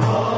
Oh.